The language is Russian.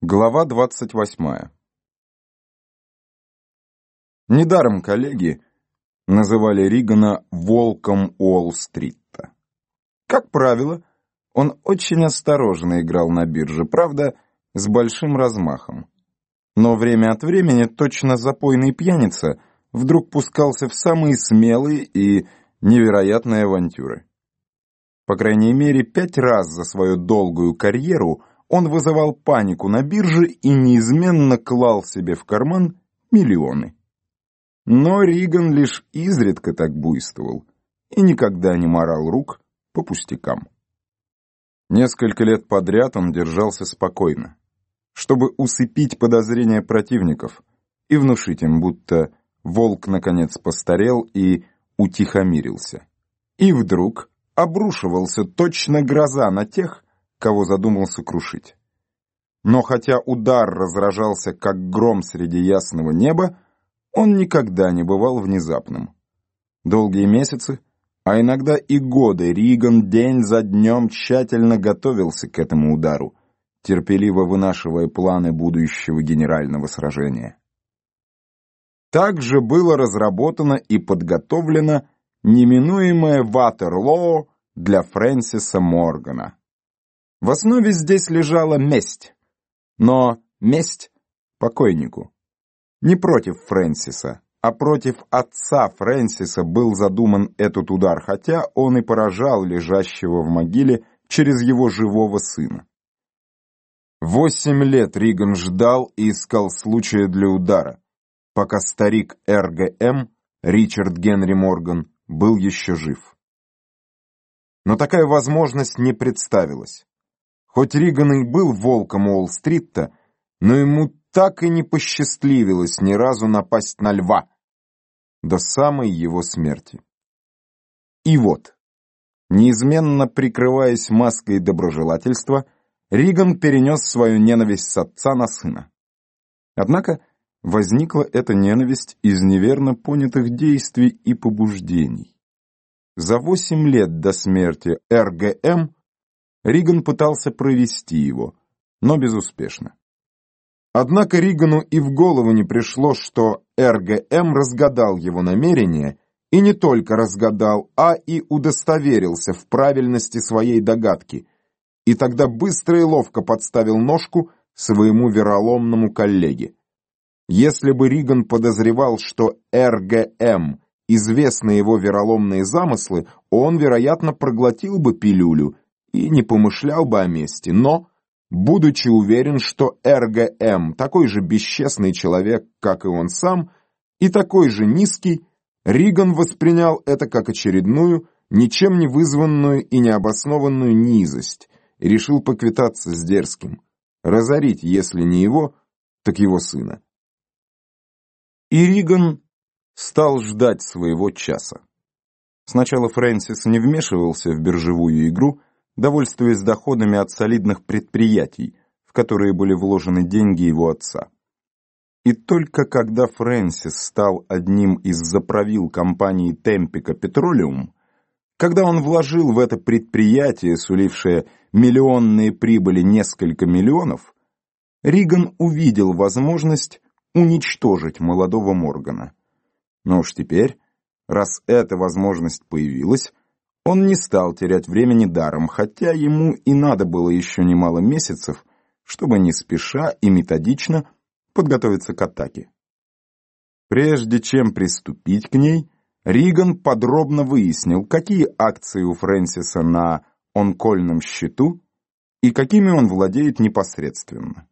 Глава 28. Недаром коллеги называли Ригана «волком Уолл-стрита». Как правило, он очень осторожно играл на бирже, правда, с большим размахом. Но время от времени точно запойный пьяница вдруг пускался в самые смелые и невероятные авантюры. По крайней мере, пять раз за свою долгую карьеру – он вызывал панику на бирже и неизменно клал себе в карман миллионы. Но Риган лишь изредка так буйствовал и никогда не морал рук по пустякам. Несколько лет подряд он держался спокойно, чтобы усыпить подозрения противников и внушить им, будто волк наконец постарел и утихомирился. И вдруг обрушивался точно гроза на тех, кого задумался крушить. Но хотя удар разражался как гром среди ясного неба, он никогда не бывал внезапным. Долгие месяцы, а иногда и годы Риган день за днем тщательно готовился к этому удару, терпеливо вынашивая планы будущего генерального сражения. Также было разработано и подготовлено неминуемое Ватерлоо для Фрэнсиса Моргана. В основе здесь лежала месть. Но месть покойнику. Не против Фрэнсиса, а против отца Фрэнсиса был задуман этот удар, хотя он и поражал лежащего в могиле через его живого сына. Восемь лет Риган ждал и искал случая для удара, пока старик РГМ, Ричард Генри Морган, был еще жив. Но такая возможность не представилась. Хоть Риган и был волком Уолл-стрита, но ему так и не посчастливилось ни разу напасть на льва до самой его смерти. И вот, неизменно прикрываясь маской доброжелательства, Риган перенес свою ненависть с отца на сына. Однако возникла эта ненависть из неверно понятых действий и побуждений. За восемь лет до смерти РГМ Риган пытался провести его, но безуспешно. Однако Ригану и в голову не пришло, что РГМ разгадал его намерение, и не только разгадал, а и удостоверился в правильности своей догадки, и тогда быстро и ловко подставил ножку своему вероломному коллеге. Если бы Риган подозревал, что РГМ известны его вероломные замыслы, он, вероятно, проглотил бы пилюлю и не помышлял бы о мести, но, будучи уверен, что РГМ такой же бесчестный человек, как и он сам, и такой же низкий, Риган воспринял это как очередную, ничем не вызванную и необоснованную низость, и решил поквитаться с дерзким, разорить, если не его, так его сына. И Риган стал ждать своего часа. Сначала Фрэнсис не вмешивался в биржевую игру, довольствуясь доходами от солидных предприятий, в которые были вложены деньги его отца. И только когда Фрэнсис стал одним из заправил компании Темпика Петролиум, когда он вложил в это предприятие, сулившее миллионные прибыли несколько миллионов, Риган увидел возможность уничтожить молодого Моргана. Но уж теперь, раз эта возможность появилась, он не стал терять времени даром, хотя ему и надо было еще немало месяцев, чтобы не спеша и методично подготовиться к атаке. Прежде чем приступить к ней, Риган подробно выяснил, какие акции у Фрэнсиса на онкольном счету и какими он владеет непосредственно.